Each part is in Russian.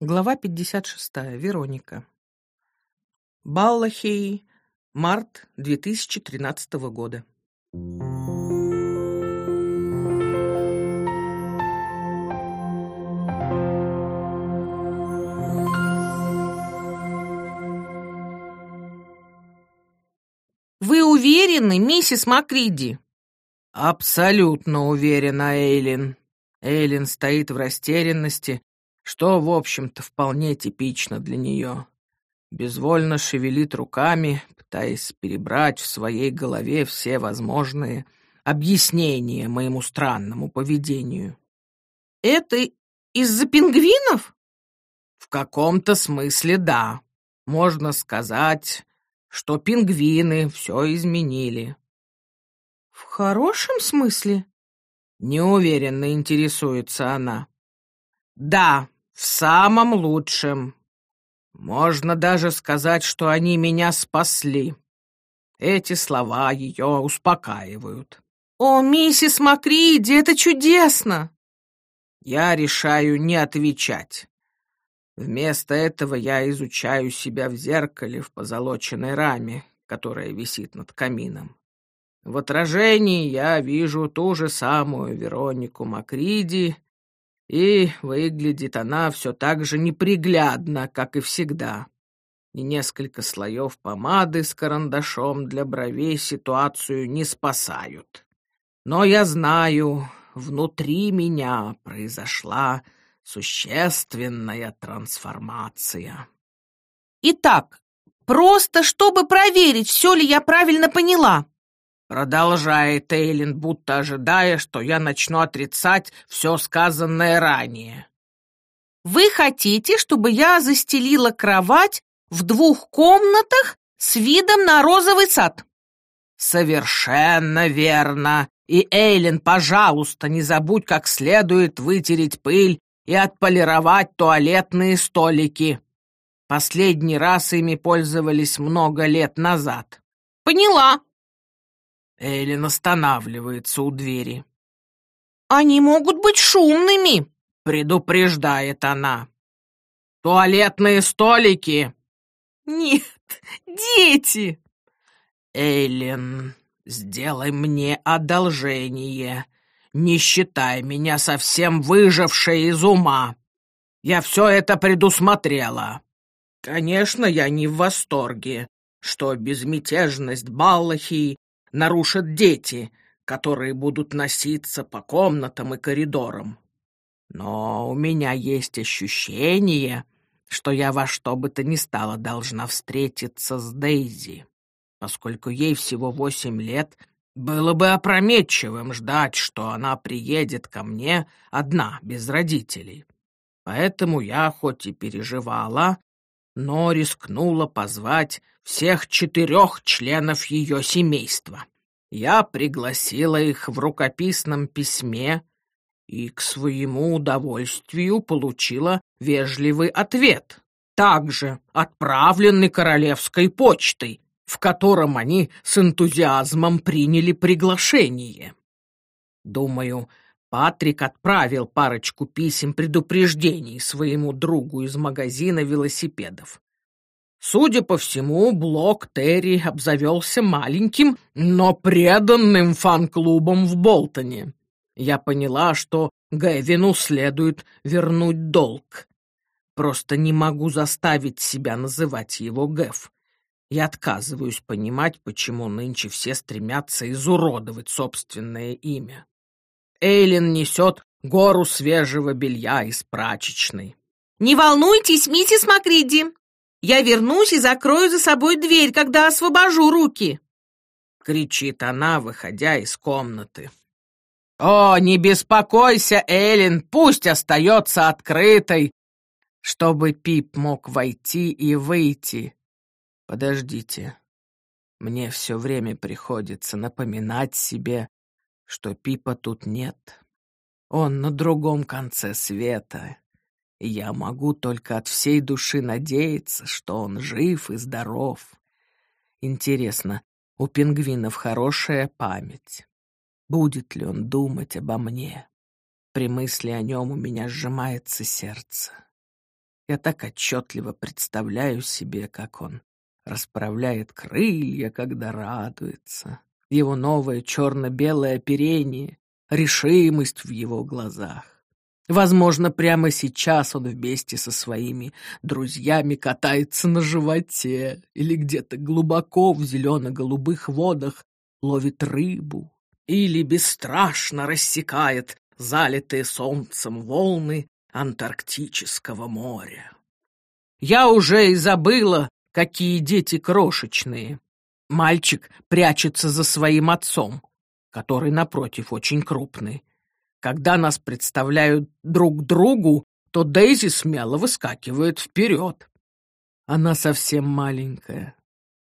Глава 56. Вероника. Баллахей. Март 2013 года. Вы уверены, миссис Макриди? Абсолютно уверена, Эйлин. Эйлин стоит в растерянности, что, в общем-то, вполне типично для нее. Безвольно шевелит руками, пытаясь перебрать в своей голове все возможные объяснения моему странному поведению. «Это из-за пингвинов?» «В каком-то смысле да. Можно сказать, что пингвины все изменили». «В хорошем смысле?» Неуверенно интересуется она. «Да, в самом лучшем. Можно даже сказать, что они меня спасли. Эти слова ее успокаивают. «О, миссис Макриди, это чудесно!» Я решаю не отвечать. Вместо этого я изучаю себя в зеркале в позолоченной раме, которая висит над камином. В отражении я вижу ту же самую Веронику Макриди, и выглядит она все так же неприглядно, как и всегда. И несколько слоев помады с карандашом для бровей ситуацию не спасают. Но я знаю, внутри меня произошла существенная трансформация. Итак, просто чтобы проверить, все ли я правильно поняла, Продолжает Эйлин, будто ожидая, что я начну отрицать все сказанное ранее. «Вы хотите, чтобы я застелила кровать в двух комнатах с видом на розовый сад?» «Совершенно верно. И, Эйлин, пожалуйста, не забудь как следует вытереть пыль и отполировать туалетные столики. Последний раз ими пользовались много лет назад». «Поняла», Эллен останавливается у двери. «Они могут быть шумными», — предупреждает она. «Туалетные столики?» «Нет, дети!» «Эйлен, сделай мне одолжение. Не считай меня совсем выжившей из ума. Я все это предусмотрела. Конечно, я не в восторге, что безмятежность Баллахи нарушат дети, которые будут носиться по комнатам и коридорам. Но у меня есть ощущение, что я во что бы то ни стало должна встретиться с Дейзи. Поскольку ей всего восемь лет, было бы опрометчивым ждать, что она приедет ко мне одна, без родителей. Поэтому я хоть и переживала, но рискнула позвать всех четырех членов ее семейства. Я пригласила их в рукописном письме и к своему удовольствию получила вежливый ответ, также отправленный королевской почтой, в котором они с энтузиазмом приняли приглашение. Думаю, Патрик отправил парочку писем предупреждений своему другу из магазина велосипедов. Судя по всему, блок Терри обзавелся маленьким, но преданным фан-клубом в Болтоне. Я поняла, что Гэвину следует вернуть долг. Просто не могу заставить себя называть его Гэв. Я отказываюсь понимать, почему нынче все стремятся изуродовать собственное имя. Эйлин несет гору свежего белья из прачечной. «Не волнуйтесь, миссис Макриди. Я вернусь и закрою за собой дверь, когда освобожу руки!» Кричит она, выходя из комнаты. «О, не беспокойся, Эллен, пусть остается открытой, чтобы Пип мог войти и выйти. Подождите, мне все время приходится напоминать себе, что Пипа тут нет. Он на другом конце света, я могу только от всей души надеяться, что он жив и здоров. Интересно, у пингвинов хорошая память. Будет ли он думать обо мне? При мысли о нем у меня сжимается сердце. Я так отчетливо представляю себе, как он расправляет крылья, когда радуется. Его новое черно-белое оперение, решимость в его глазах. Возможно, прямо сейчас он вместе со своими друзьями катается на животе или где-то глубоко в зелено-голубых водах ловит рыбу или бесстрашно рассекает залитые солнцем волны Антарктического моря. Я уже и забыла, какие дети крошечные. Мальчик прячется за своим отцом, который, напротив, очень крупный. Когда нас представляют друг другу, то Дейзи смело выскакивает вперед. Она совсем маленькая,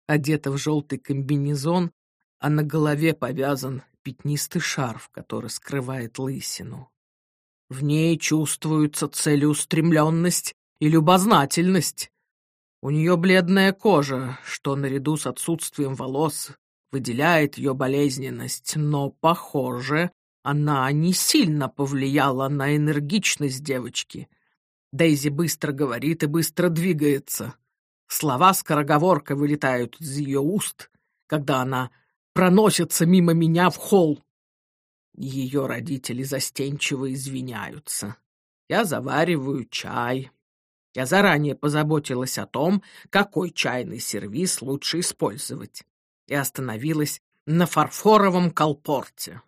одета в желтый комбинезон, а на голове повязан пятнистый шарф, который скрывает лысину. В ней чувствуются целеустремленность и любознательность. У нее бледная кожа, что наряду с отсутствием волос выделяет ее болезненность, но, похоже, она не сильно повлияла на энергичность девочки. Дейзи быстро говорит и быстро двигается. Слова скороговоркой вылетают из ее уст, когда она проносится мимо меня в холл. Ее родители застенчиво извиняются. Я завариваю чай. Я заранее позаботилась о том, какой чайный сервиз лучше использовать, и остановилась на фарфоровом колпорте.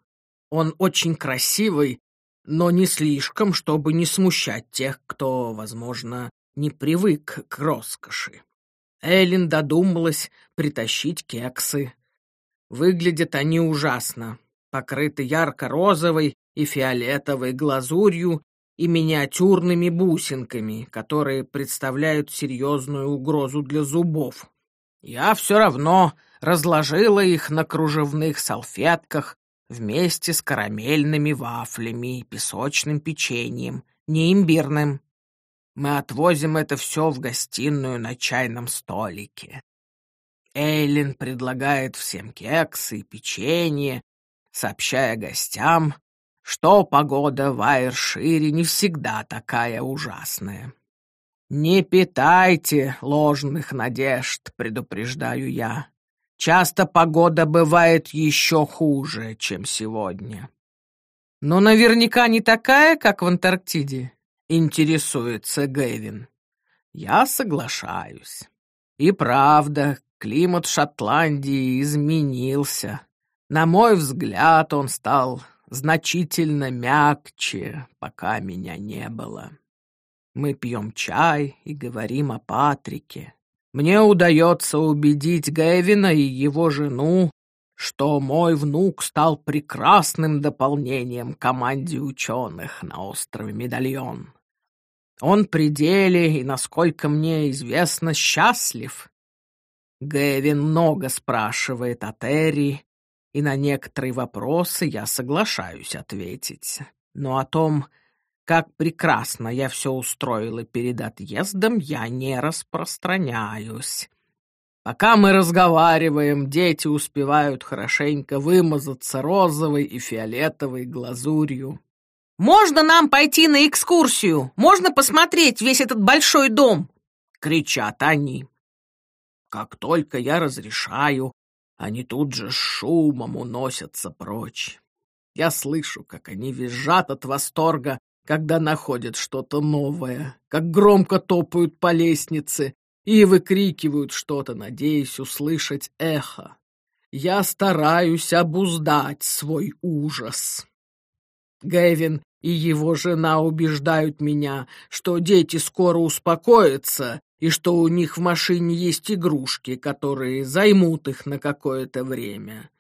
Он очень красивый, но не слишком, чтобы не смущать тех, кто, возможно, не привык к роскоши. Эллен додумалась притащить кексы. Выглядят они ужасно, покрыты ярко-розовой и фиолетовой глазурью и миниатюрными бусинками, которые представляют серьезную угрозу для зубов. Я все равно разложила их на кружевных салфетках вместе с карамельными вафлями и песочным печеньем, не имбирным. Мы отвозим это все в гостиную на чайном столике. Эйлин предлагает всем кексы и печенье, сообщая гостям, что погода в Айршире не всегда такая ужасная. «Не питайте ложных надежд», — предупреждаю я. Часто погода бывает еще хуже, чем сегодня. Но наверняка не такая, как в Антарктиде, интересуется Гэвин. Я соглашаюсь. И правда, климат Шотландии изменился. На мой взгляд, он стал значительно мягче, пока меня не было. Мы пьем чай и говорим о Патрике. Мне удается убедить Гэвина и его жену, что мой внук стал прекрасным дополнением команде ученых на острове Медальон. Он при деле и, насколько мне известно, счастлив. Гэвин много спрашивает о Терри, и на некоторые вопросы я соглашаюсь ответить. Но о том, как прекрасно я все устроила перед отъездом, я не распространяюсь. Пока мы разговариваем, дети успевают хорошенько вымазаться розовой и фиолетовой глазурью. «Можно нам пойти на экскурсию? Можно посмотреть весь этот большой дом?» — кричат они. Как только я разрешаю, они тут же шумом уносятся прочь. Я слышу, как они визжат от восторга когда находят что-то новое, как громко топают по лестнице и выкрикивают что-то, надеясь услышать эхо. Я стараюсь обуздать свой ужас. Гэвин и его жена убеждают меня, что дети скоро успокоятся и что у них в машине есть игрушки, которые займут их на какое-то время.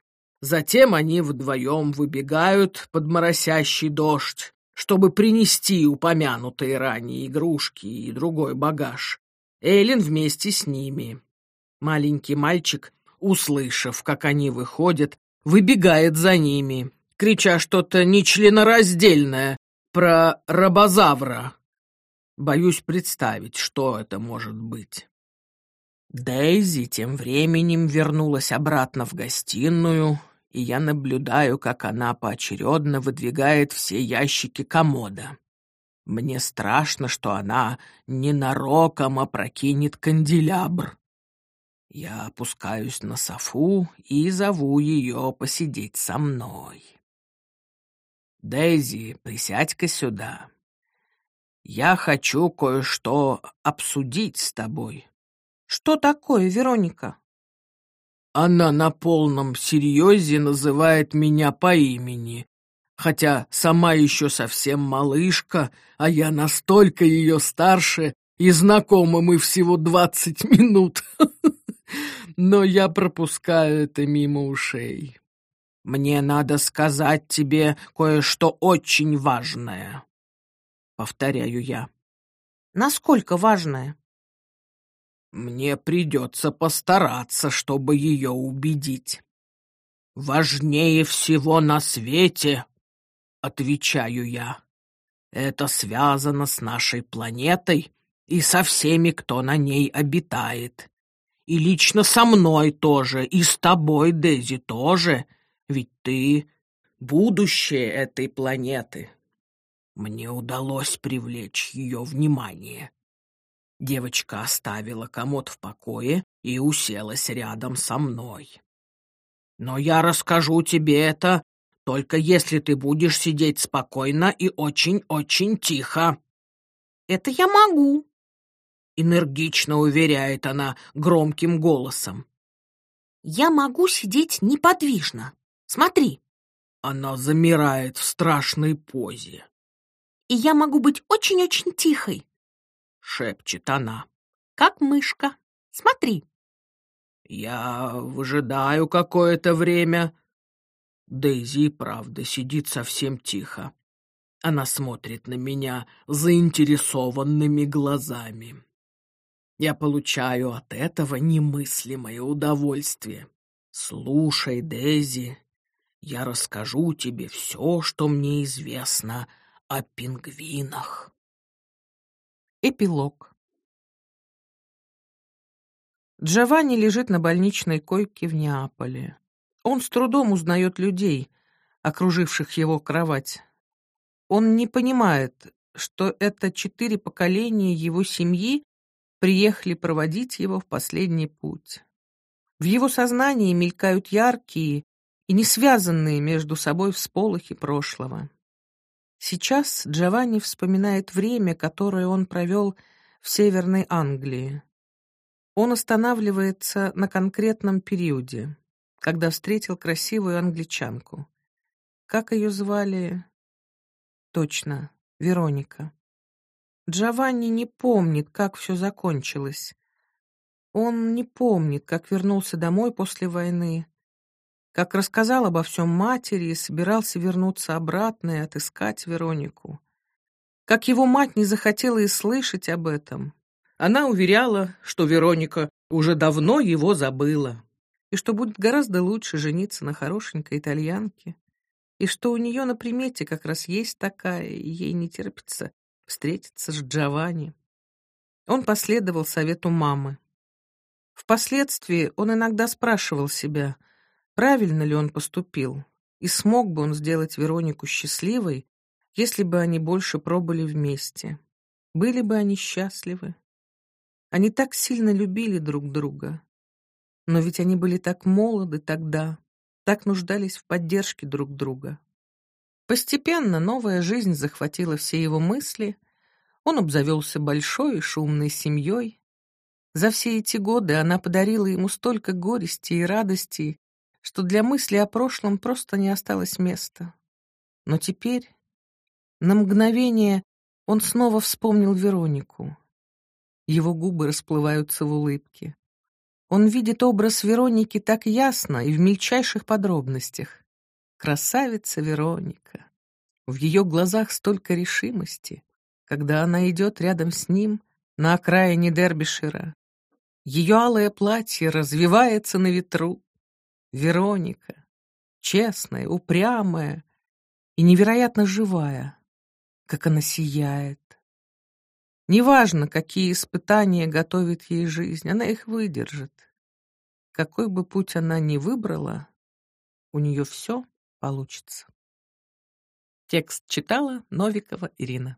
Затем они вдвоем выбегают под моросящий дождь, чтобы принести упомянутые ранее игрушки и другой багаж. Эллен вместе с ними. Маленький мальчик, услышав, как они выходят, выбегает за ними, крича что-то нечленораздельное про рабозавра. Боюсь представить, что это может быть. Дейзи тем временем вернулась обратно в гостиную и я наблюдаю, как она поочередно выдвигает все ящики комода. Мне страшно, что она ненароком опрокинет канделябр. Я опускаюсь на софу и зову ее посидеть со мной. Дейзи, присядь-ка сюда. Я хочу кое-что обсудить с тобой. Что такое, Вероника? Она на полном серьезе называет меня по имени, хотя сама еще совсем малышка, а я настолько ее старше, и знакомы мы всего двадцать минут. Но я пропускаю это мимо ушей. Мне надо сказать тебе кое-что очень важное. Повторяю я. Насколько важное? Мне придется постараться, чтобы ее убедить. Важнее всего на свете, отвечаю я. Это связано с нашей планетой и со всеми, кто на ней обитает. И лично со мной тоже, и с тобой, Дейзи, тоже, ведь ты — будущее этой планеты. Мне удалось привлечь ее внимание. Девочка оставила комод в покое и уселась рядом со мной. Но я расскажу тебе это, только если ты будешь сидеть спокойно и очень-очень тихо. Это я могу, энергично уверяет она громким голосом. Я могу сидеть неподвижно. Смотри. Она замирает в страшной позе и я могу быть очень-очень тихой», — шепчет она. «Как мышка. Смотри». Я выжидаю какое-то время. Дейзи, правда, сидит совсем тихо. Она смотрит на меня заинтересованными глазами. Я получаю от этого немыслимое удовольствие. Слушай, Дейзи, я расскажу тебе все, что мне известно о пингвинах. Эпилог Джованни лежит на больничной койке в Неаполе. Он с трудом узнает людей, окруживших его кровать. Он не понимает, что это четыре поколения его семьи приехали проводить его в последний путь. В его сознании мелькают яркие и не связанные между собой всполохи прошлого. Сейчас Джованни вспоминает время, которое он провел в Северной Англии. Он останавливается на конкретном периоде, когда встретил красивую англичанку. Как ее звали? Точно, Вероника. Джованни не помнит, как все закончилось. Он не помнит, как вернулся домой после войны, как рассказал обо всем матери и собирался вернуться обратно и отыскать Веронику. Как его мать не захотела и слышать об этом. Она уверяла, что Вероника уже давно его забыла, и что будет гораздо лучше жениться на хорошенькой итальянке, и что у нее на примете как раз есть такая, и ей не терпится встретиться с Джованни. Он последовал совету мамы. Впоследствии он иногда спрашивал себя, правильно ли он поступил, и смог бы он сделать Веронику счастливой, если бы они больше пробыли вместе. Были бы они счастливы. Они так сильно любили друг друга. Но ведь они были так молоды тогда, так нуждались в поддержке друг друга. Постепенно новая жизнь захватила все его мысли, он обзавелся большой и шумной семьей. За все эти годы она подарила ему столько горести и радости, что для мысли о прошлом просто не осталось места. Но теперь, на мгновение, он снова вспомнил Веронику. Его губы расплываются в улыбке. Он видит образ Вероники так ясно и в мельчайших подробностях. Красавица Вероника. В ее глазах столько решимости, когда она идет рядом с ним на окраине Дербишира. Ее алое платье развивается на ветру, Вероника, честная, упрямая и невероятно живая, как она сияет. Неважно, какие испытания готовит ей жизнь, она их выдержит. Какой бы путь она ни выбрала, у нее все получится. Текст читала Новикова Ирина.